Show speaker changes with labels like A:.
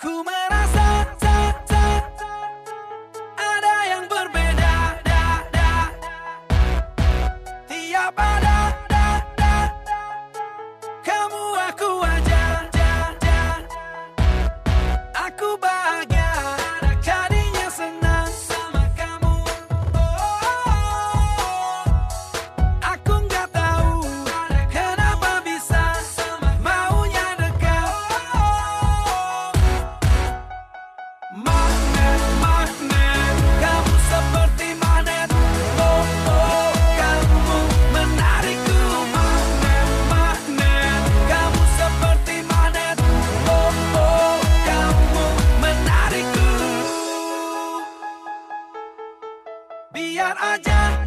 A: Ku merasa sa, sa, ada yang berbeda da, da. Tiap ada da, da. Kamu aku じゃ